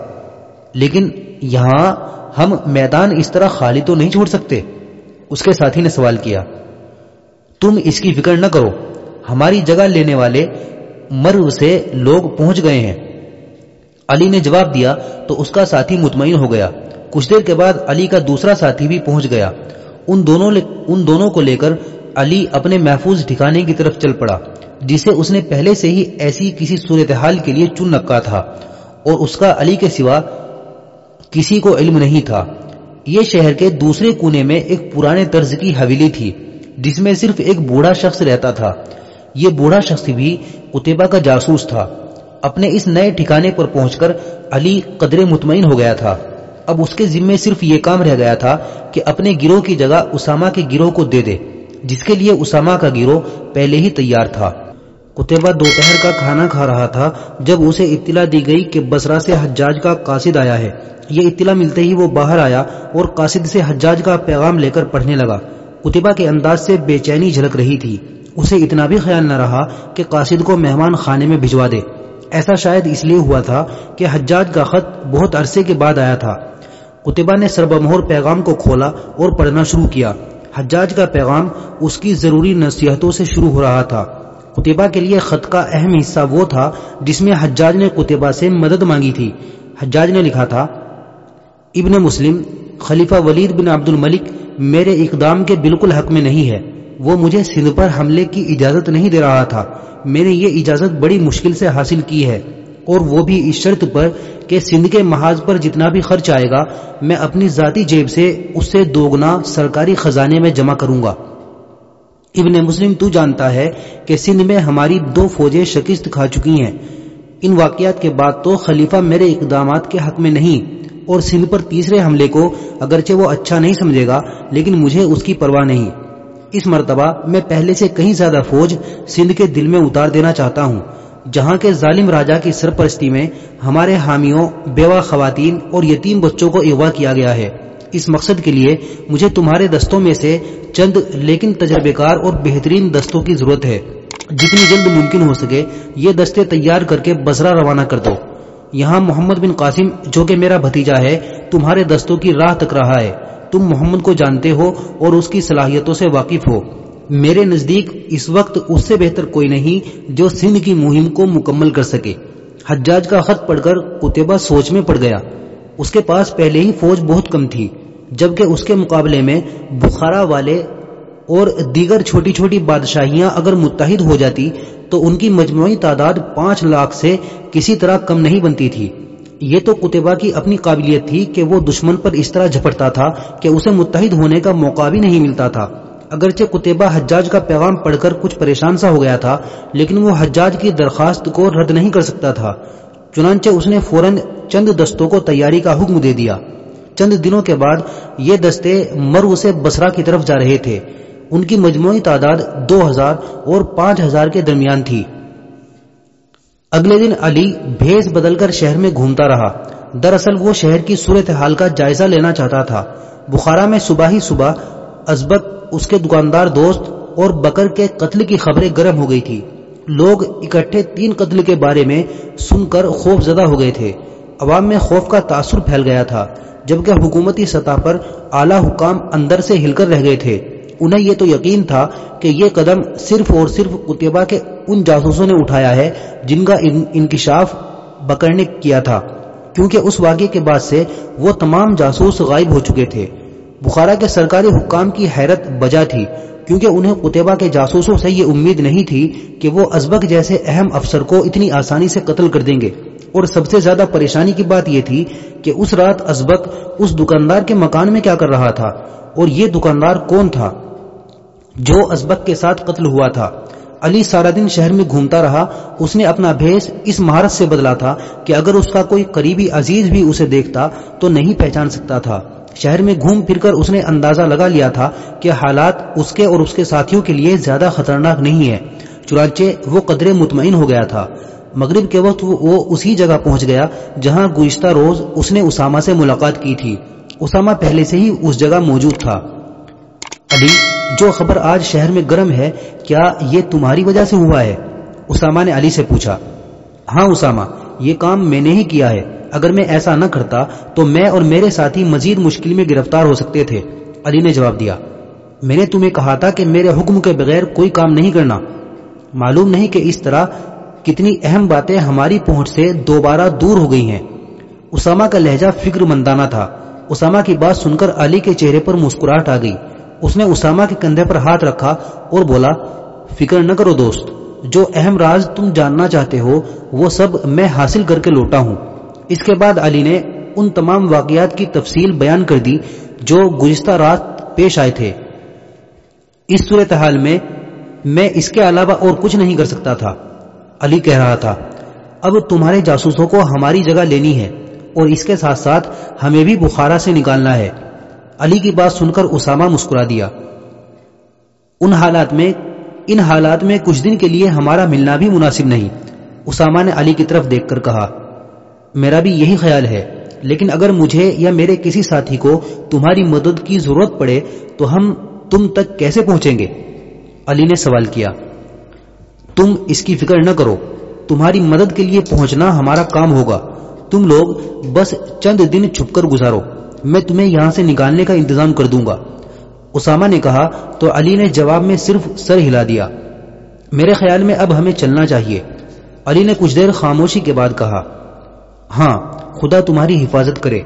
لیکن یہاں ہم میدان اس طرح خالی تو نہیں چھوڑ سکتے۔ اس کے ساتھی نے سوال کیا، تم اس کی فکر نہ کرو، ہماری جگہ لینے والے مرو سے لوگ پہنچ گئے ہیں۔ علی نے جواب دیا تو اس کا ساتھی مطمئن ہو گیا۔ کچھ دیر کے بعد علی کا دوسرا ساتھی بھی پہنچ گیا۔ ان دونوں ان دونوں کو لے کر علی اپنے محفوظ ٹھکانے کی طرف چل پڑا، جسے اس نے پہلے سے ہی ایسی کسی صورتحال کے لیے چن رکھا تھا۔ اور اس کا علی کے سوا کسی کو علم نہیں تھا۔ یہ شہر کے دوسرے کونے میں ایک پرانے طرز کی حویلی تھی، جس میں صرف ایک بوڑھا شخص رہتا تھا۔ یہ بوڑھا شخص بھی قطبہ کا جاسوس تھا۔ اپنے اس نئے ٹھکانے پر پہنچ کر علی قدرے مطمئن ہو گیا تھا۔ اب اس کے ذمے صرف یہ کام رہ گیا تھا کہ اپنے گروہ کی جگہ اسامہ کے گروہ کو دے دے۔ جس کے لیے اسامہ کا گروہ پہلے ہی تیار تھا۔ کتبہ دوپہر کا کھانا کھا رہا تھا، جب اسے اطلاع دی گئی کہ بسرا سے حجاج کا قاصد آیا ہے۔ یہ اطلاع ملتے ہی وہ باہر آیا اور قاصد سے حجاج کا پیغام لے کر پڑھنے لگا۔ کتبہ کے انداز سے بے چینی جھلک رہی تھی۔ اسے اتنا بھی خیال نہ رہا کہ قاصد کو مہمان خانے میں بھجوا دے۔ ایسا شاید اس لیے ہوا تھا کہ حجاج کا خط بہت عرصے کے بعد آیا تھا۔ کتبہ نے سربمہور پیغام کو کھولا اور پڑھنا شروع کیا۔ حجاج کا پیغام اس کی ضروری نصیحتوں سے شروع ہو رہا تھا۔ قطبہ کے لیے خط کا اہم حصہ وہ تھا جس میں حجاج نے قطبہ سے مدد مانگی تھی۔ حجاج نے لکھا تھا، ابن مسلم، خلیفہ ولید بن عبد الملک میرے اقدام کے بالکل حق میں نہیں ہے۔ وہ مجھے سندھ پر حملے کی اجازت نہیں دے رہا تھا۔ میں نے یہ اجازت بڑی مشکل سے حاصل کی ہے۔ اور وہ بھی اس شرط پر کہ سندھ کے محاذ پر جتنا بھی خرچ آئے گا، میں اپنی ذاتی جیب سے اس سے دوگنا سرکاری خزانے میں جمع کروں گا۔ ابن مسلم تو جانتا ہے کہ سندھ میں ہماری دو فوجیں شکست کھا چکی ہیں۔ ان واقعات کے بعد تو خلیفہ میرے اقدامات کے حق میں نہیں اور سندھ پر تیسرے حملے کو اگرچہ وہ اچھا نہیں سمجھے گا، لیکن مجھے اس کی پرواہ نہیں۔ اس مرتبہ میں پہلے سے کہیں زیادہ فوج سندھ کے دل میں اتار دینا چاہتا ہوں۔ جہاں کے ظالم راجا کی سرپرستی میں ہمارے حامیوں، بیوہ خواتین اور یتیم بچوں کو اغوا کیا گیا ہے۔ اس مقصد کے لیے مجھے تمہارے دستوں میں سے چند لیکن تجربے کار اور بہترین دستوں کی ضرورت ہے۔ جتنی جلد ممکن ہو سکے یہ دستے تیار کر کے بزرا روانہ کر دو۔ یہاں محمد بن قاسم، جو کہ میرا بھتیجا ہے، تمہارے دستوں کی راہ تک رہا ہے۔ تم محمد کو جانتے ہو اور اس کی صلاحیتوں سے واقف ہو۔ میرے نزدیک اس وقت اس سے بہتر کوئی نہیں جو سندھ کی مہم کو مکمل کر سکے۔ حجاج کا خط پڑھ کر کتبہ سوچ میں پڑ گیا۔ اس کے پاس پہلے ہی فوج بہت کم تھی، جبکہ اس کے مقابلے میں بخارا والے اور دیگر چھوٹی چھوٹی بادشاہیاں اگر متحد ہو جاتی تو ان کی مجموعی تعداد پانچ لاکھ سے کسی طرح کم نہیں بنتی تھی۔ یہ تو کتبہ کی اپنی قابلیت تھی کہ وہ دشمن پر اس طرح جھپٹتا تھا کہ اسے متحد ہونے کا موقع بھی نہیں ملتا تھا۔ اگرچہ کتبہ حجاج کا پیغام پڑھ کر کچھ پریشان سا ہو گیا تھا، لیکن وہ حجاج کی درخواست کو رد نہیں کر سکتا تھا۔ چنانچہ اس نے فوراً چند دستوں کو تیاری کا حکم دے دیا۔ چند دنوں کے بعد یہ دستے مرو سے بسرا کی طرف جا رہے تھے۔ ان کی مجموعی تعداد دو ہزار اور پانچ ہزار کے درمیان تھی۔ اگلے دن علی بھیس بدل کر شہر میں گھومتا رہا۔ دراصل وہ شہر کی صورتحال کا جائزہ لینا چاہتا تھا۔ بخارا میں صبح ہی صبح ازبک اس کے دکاندار دوست اور بکر کے قتل کی خبریں گرم ہو گئی تھی۔ لوگ اکٹھے تین قتل کے بارے میں سن کر خوف زدہ ہو گئے تھے۔ عوام میں خوف کا تاثر پھیل گیا تھا، جبکہ حکومتی سطح پر اعلی حکام اندر سے ہل کر رہ گئے تھے۔ انہیں یہ تو یقین تھا کہ یہ قدم صرف اور صرف کتبہ کے ان جاسوسوں نے اٹھایا ہے جن کا انکشاف بکر نے کیا تھا، کیونکہ اس واقعے کے بعد سے وہ تمام جاسوس غائب ہو چکے تھے۔ بخارا کے سرکاری حکام کی حیرت بجا تھی، کیونکہ انہیں قطبہ کے جاسوسوں سے یہ امید نہیں تھی کہ وہ ازبک جیسے اہم افسر کو اتنی آسانی سے قتل کر دیں گے۔ اور سب سے زیادہ پریشانی کی بات یہ تھی کہ اس رات ازبک اس دکاندار کے مکان میں کیا کر رہا تھا، اور یہ دکاندار کون تھا جو ازبک کے ساتھ قتل ہوا تھا۔ علی سارا دن شہر میں گھومتا رہا، اس نے اپنا بھیس اس مہارت سے بدلا تھا کہ اگر اس کا کوئی قریبی عزیز بھی اسے دیکھتا تو نہیں پہچان سکتا تھا۔ شہر میں گھوم پھر کر اس نے اندازہ لگا لیا تھا کہ حالات اس کے اور اس کے ساتھیوں کے لیے زیادہ خطرناک نہیں ہے چنانچہ وہ قدرے مطمئن ہو گیا تھا۔ مغرب کے وقت وہ اسی جگہ پہنچ گیا جہاں گزشتہ روز اس نے اسامہ سے ملاقات کی تھی۔ اسامہ پہلے سے ہی اس جگہ موجود تھا۔ علی، جو خبر آج شہر میں گرم ہے، کیا یہ تمہاری وجہ سے ہوا ہے؟ اسامہ نے علی سے پوچھا۔ ہاں اسامہ یہ کام میں نے ہی کیا ہے۔ اگر میں ایسا نہ کرتا تو میں اور میرے ساتھی مزید مشکل میں گرفتار ہو سکتے تھے۔ علی نے جواب دیا، میں نے تمہیں کہا تھا کہ میرے حکم کے بغیر کوئی کام نہیں کرنا۔ معلوم نہیں کہ اس طرح کتنی اہم باتیں ہماری پہنچ سے دوبارہ دور ہو گئی ہیں۔ اسامہ کا لہجہ فکر مندانہ تھا۔ اسامہ کی بات سن کر علی کے چہرے پر مسکراہٹ آ گئی۔ اس نے اسامہ کے کندھے پر ہاتھ رکھا اور بولا، فکر نہ کرو دوست۔ جو اہم راز تم جاننا چاہتے ہو، وہ سب میں حاصل کر کے لوٹا ہوں۔ اس کے بعد علی نے ان تمام واقعات کی تفصیل بیان کر دی جو گزشتہ رات پیش آئے تھے۔ اس صورتحال میں میں اس کے علاوہ اور کچھ نہیں کر سکتا تھا۔ علی کہہ رہا تھا، اب تمہارے جاسوسوں کو ہماری جگہ لینی ہے اور اس کے ساتھ ساتھ ہمیں بھی بخارا سے نکالنا ہے۔ علی کی بات سن کر اسامہ مسکرا دیا۔ ان حالات میں ان حالات میں کچھ دن کے لیے ہمارا ملنا بھی مناسب نہیں۔ اسامہ نے علی کی طرف دیکھ کر کہا، میرا بھی یہی خیال ہے، لیکن اگر مجھے یا میرے کسی ساتھی کو تمہاری مدد کی ضرورت پڑے تو ہم تم تک کیسے پہنچیں گے؟ علی نے سوال کیا، تم اس کی فکر نہ کرو، تمہاری مدد کے لیے پہنچنا ہمارا کام ہوگا۔ تم لوگ بس چند دن چھپ کر گزارو، میں تمہیں یہاں سے نکالنے کا انتظام کر دوں گا۔ اسامہ نے کہا، تو علی نے جواب میں صرف سر ہلا دیا۔ میرے خیال میں اب ہمیں چلنا چاہیے۔ علی نے کچھ دیر خاموشی کے بعد کہا ہاں خدا تمہاری حفاظت کرے۔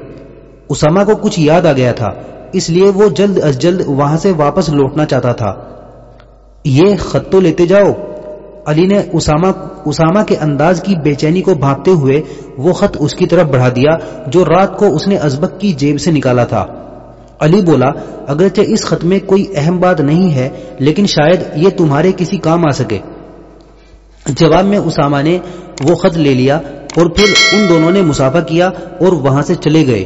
اسامہ کو کچھ یاد آ گیا تھا، اس لیے وہ جلد از جلد وہاں سے واپس لوٹنا چاہتا تھا۔ یہ خط تو لیتے جاؤ۔ علی نے اسامہ اسامہ کے انداز کی بے چینی کو بھاگتے ہوئے وہ خط اس کی طرف بڑھا دیا، جو رات کو اس نے ازبک کی جیب سے نکالا تھا۔ علی بولا، اگرچہ اس خط میں کوئی اہم بات نہیں ہے، لیکن شاید یہ تمہارے کسی کام آ سکے۔ جواب میں اسامہ نے وہ خط لے لیا اور پھر ان دونوں نے مسافہ کیا اور وہاں سے چلے گئے۔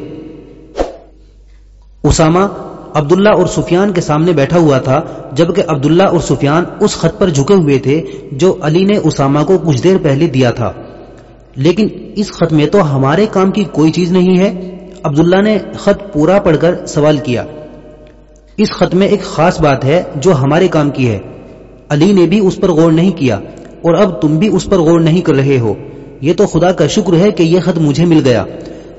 اسامہ عبداللہ اور سفیان کے سامنے بیٹھا ہوا تھا، جبکہ عبداللہ اور سفیان اس خط پر جھکے ہوئے تھے جو علی نے اسامہ کو کچھ دیر پہلے دیا تھا۔ لیکن اس خط میں تو ہمارے کام کی کوئی چیز نہیں ہے۔ عبداللہ نے خط پورا پڑھ کر سوال کیا۔ اس خط میں ایک خاص بات ہے جو ہمارے کام کی ہے۔ علی نے بھی اس پر غور نہیں کیا اور اب تم بھی اس پر غور نہیں کر رہے ہو۔ یہ تو خدا کا شکر ہے کہ یہ خط مجھے مل گیا۔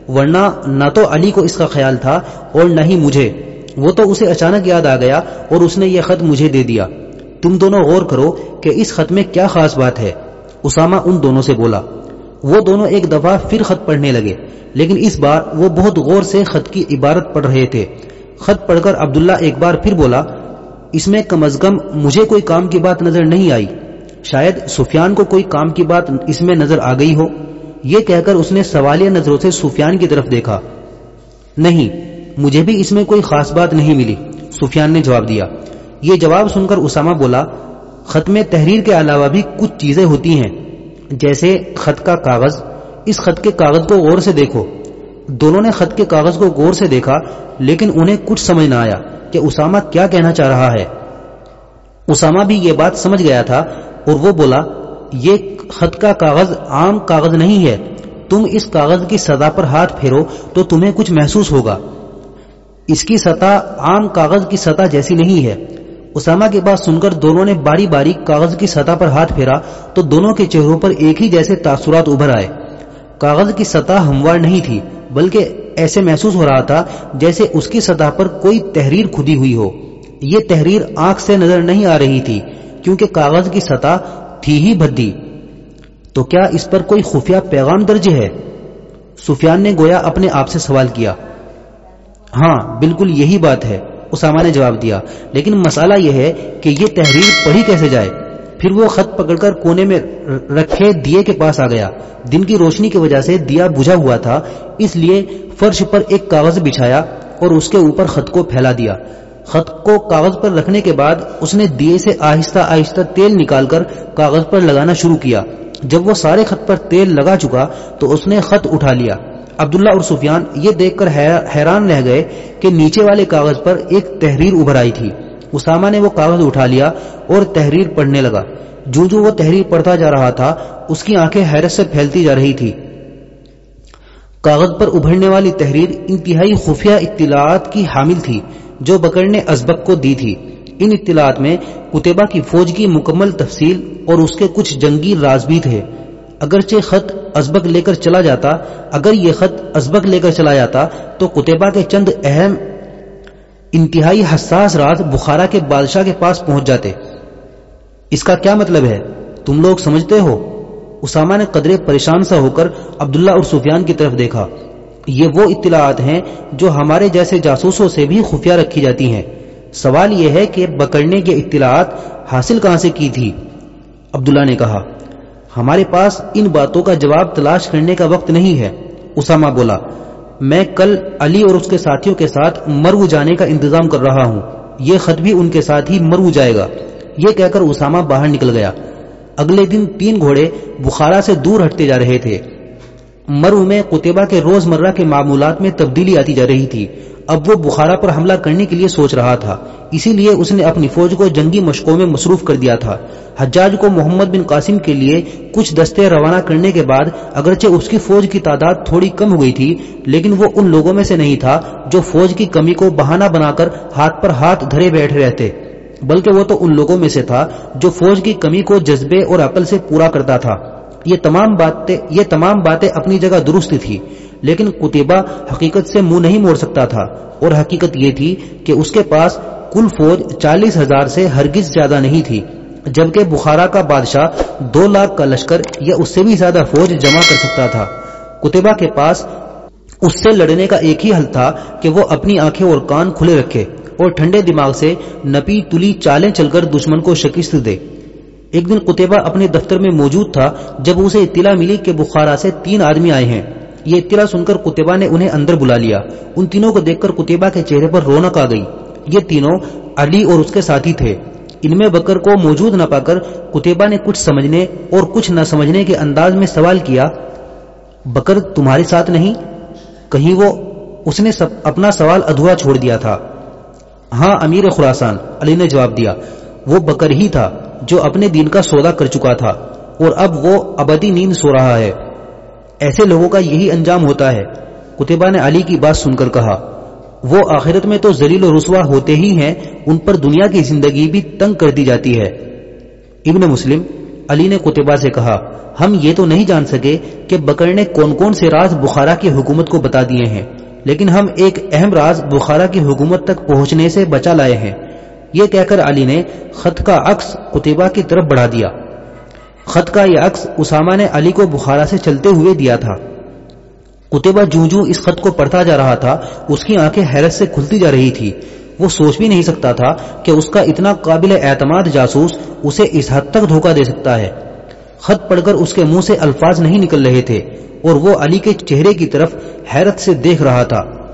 ورنہ نہ تو علی کو اس کا خیال تھا اور نہ ہی مجھے۔ وہ تو اسے اچانک یاد آ گیا اور اس نے یہ خط مجھے دے دیا۔ تم دونوں غور کرو کہ اس خط میں کیا خاص بات ہے۔ اسامہ ان دونوں سے بولا۔ وہ دونوں ایک دفعہ پھر خط پڑھنے لگے۔ لیکن اس بار وہ بہت غور سے خط کی عبارت پڑھ رہے تھے۔ خط پڑھ کر عبداللہ ایک بار پھر بولا، اس میں کم از کم مجھے کوئی کام کی بات نظر نہیں آئی۔ شاید سفیان کو کوئی کام کی بات اس میں نظر آ گئی ہو۔ یہ کہہ کر اس نے سوالیہ نظروں سے سفیان کی طرف دیکھا۔ نہیں، مجھے بھی اس میں کوئی خاص بات نہیں ملی۔ سفیان نے جواب دیا۔ یہ جواب سن کر اسامہ بولا ختم تحریر کے علاوہ بھی کچھ چیزیں ہوتی ہیں۔ جیسے خط کا کاغذ، اس خط کے کاغذ کو غور سے دیکھو۔ دونوں نے خط کے کاغذ کو غور سے دیکھا، لیکن انہیں کچھ سمجھ نہ آیا کہ اسامہ کیا کہنا چاہ رہا ہے۔ اسامہ بھی یہ بات سمجھ گیا تھا اور وہ بولا، یہ خط کا کاغذ عام کاغذ نہیں ہے۔ تم اس کاغذ کی سطح پر ہاتھ پھیرو تو تمہیں کچھ محسوس ہوگا۔ اس کی سطح عام کاغذ کی سطح جیسی نہیں ہے۔ اسامہ کے پاس سن کر دونوں نے باری باری کاغذ کی سطح پر ہاتھ پھیرا تو دونوں کے چہروں پر ایک ہی جیسے تاثرات ابھر آئے۔ کاغذ کی سطح ہموار نہیں تھی، بلکہ ایسے محسوس ہو رہا تھا جیسے اس کی سطح پر کوئی تحریر کھدی ہوئی ہو۔ یہ تحریر آنکھ سے نظر نہیں آ رہی تھی، کیونکہ کاغذ کی سطح تھی ہی بھدی۔ تو کیا اس پر کوئی خفیہ پیغام درج ہے؟ سفیان نے گویا اپنے آپ سے سوال کیا۔ ہاں بالکل یہی بات ہے۔ اسامہ نے جواب دیا۔ لیکن مسئلہ یہ ہے کہ یہ تحریر پڑھی کیسے جائے؟ پھر وہ خط پکڑ کر کونے میں رکھے دیے کے پاس آ گیا۔ دن کی روشنی کی وجہ سے دیا بجھا ہوا تھا، اس لیے فرش پر ایک کاغذ بچھایا اور اس کے اوپر خط کو پھیلا دیا۔ خط کو کاغذ پر رکھنے کے بعد اس نے دیے سے آہستہ آہستہ تیل نکال کر کاغذ پر لگانا شروع کیا۔ جب وہ سارے خط پر تیل لگا چکا تو اس نے خط اٹھا لیا۔ عبداللہ اور سفیان یہ دیکھ کر حیران رہ گئے کہ نیچے والے کاغذ پر ایک تحریر ابھر آئی تھی۔ اسامہ نے وہ کاغذ اٹھا لیا اور تحریر پڑھنے لگا۔ جو جو وہ تحریر پڑھتا جا رہا تھا، اس کی آنکھیں حیرت سے پھیلتی جا رہی تھی۔ کاغذ پر ابھرنے والی تحریر انتہائی خفیہ اطلاعات کی حامل تھی، جو بکر نے ازبک کو دی تھی۔ ان اطلاعات میں کتبہ کی فوج کی مکمل تفصیل اور اس کے کچھ جنگی راز بھی تھے۔ اگرچہ خط ازبک لے کر چلا جاتا، اگر یہ خط ازبک لے کر چلا جاتا تو کتبہ کے چند اہم انتہائی حساس راز بخارا کے بادشاہ کے پاس پہنچ جاتے۔ اس کا کیا مطلب ہے؟ تم لوگ سمجھتے ہو؟ اسامہ نے قدرے پریشان سا ہو کر عبداللہ اور سفیان کی طرف دیکھا۔ یہ وہ اطلاعات ہیں جو ہمارے جیسے جاسوسوں سے بھی خفیہ رکھی جاتی ہیں۔ سوال یہ ہے کہ بکرنے کی اطلاعات حاصل کہاں سے کی تھی؟ عبداللہ نے کہا۔ ہمارے پاس ان باتوں کا جواب تلاش کرنے کا وقت نہیں ہے، اسامہ بولا، میں کل علی اور اس کے ساتھیوں کے ساتھ مرو جانے کا انتظام کر رہا ہوں، یہ خط بھی ان کے ساتھ ہی مرو جائے گا۔ یہ کہہ کر اسامہ باہر نکل گیا۔ اگلے دن تین گھوڑے بخارا سے دور ہٹتے جا رہے تھے۔ مرو میں قطبہ کے روز مرہ کے معمولات میں تبدیلی آتی جا رہی تھی۔ اب وہ بخارا پر حملہ کرنے کے لیے سوچ رہا تھا۔ اسی لیے اس نے اپنی فوج کو جنگی مشقوں میں مصروف کر دیا تھا۔ حجاج کو محمد بن قاسم کے لیے کچھ دستے روانہ کرنے کے بعد اگرچہ اس کی فوج کی تعداد تھوڑی کم ہو گئی تھی، لیکن وہ ان لوگوں میں سے نہیں تھا جو فوج کی کمی کو بہانہ بنا کر ہاتھ پر ہاتھ دھرے بیٹھ رہتے۔ بلکہ وہ تو ان لوگوں میں سے تھا جو فوج کی کمی کو جذبے اور عقل سے پورا کرتا تھا۔ یہ تمام باتیں، یہ تمام باتیں اپنی جگہ درست تھی۔ لیکن قطبہ حقیقت سے منہ نہیں موڑ سکتا تھا اور حقیقت یہ تھی کہ اس کے پاس کل فوج چالیس ہزار سے ہرگز زیادہ نہیں تھی، جبکہ بخارا کا بادشاہ دو لاکھ کا لشکر یا اس سے بھی زیادہ فوج جمع کر سکتا تھا۔ کتبہ کے پاس اس سے لڑنے کا ایک ہی حل تھا کہ وہ اپنی آنکھیں اور کان کھلے رکھے اور ٹھنڈے دماغ سے نپی تلی چالیں چل کر دشمن کو شکست دے۔ ایک دن قطبہ اپنے دفتر میں موجود تھا، جب اسے اطلاع ملی کہ بخارا سے تین آدمی آئے ہیں۔ یہ اطلاع سن کر قطبہ نے انہیں اندر بلا لیا۔ ان تینوں کو دیکھ کر قطبہ کے چہرے پر رونق آ گئی۔ یہ تینوں علی اور اس کے ساتھی تھے۔ ان میں بکر کو موجود نہ پا کر قطبہ نے کچھ سمجھنے اور کچھ نہ سمجھنے کے انداز میں سوال کیا، بکر تمہارے ساتھ نہیں؟ کہیں وہ، اس نے اپنا سوال ادھورا چھوڑ دیا تھا۔ ہاں امیر خراسان۔ علی نے جواب دیا، وہ بکر ہی تھا جو اپنے دین کا سودا کر چکا تھا۔ اور اب وہ ابدی نیند سو رہا ہے۔ ایسے لوگوں کا یہی انجام ہوتا ہے۔ کتبہ نے علی کی بات سن کر کہا، وہ آخرت میں تو زلیل و رسوا ہوتے ہی ہیں، ان پر دنیا کی زندگی بھی تنگ کر دی جاتی ہے۔ ابن مسلم، علی نے کتبہ سے کہا، ہم یہ تو نہیں جان سکے کہ بکر نے کون کون سے راز بخارا کی حکومت کو بتا دیے ہیں، لیکن ہم ایک اہم راز بخارا کی حکومت تک پہنچنے سے بچا لائے ہیں۔ یہ کہہ کر علی نے خط کا عکس قطبہ کی طرف بڑھا دیا۔ خط کا یہ عکس اسامہ نے علی کو بخارا سے چلتے ہوئے دیا تھا۔ قطبہ جوں جوں اس خط کو پڑھتا جا رہا تھا، اس کی آنکھیں حیرت سے کھلتی جا رہی تھی۔ وہ سوچ بھی نہیں سکتا تھا کہ اس کا اتنا قابل اعتماد جاسوس اسے اس حد تک دھوکہ دے سکتا ہے۔ خط پڑھ کر اس کے منہ سے الفاظ نہیں نکل رہے تھے اور وہ علی کے چہرے کی طرف حیرت سے دیکھ رہا تھا۔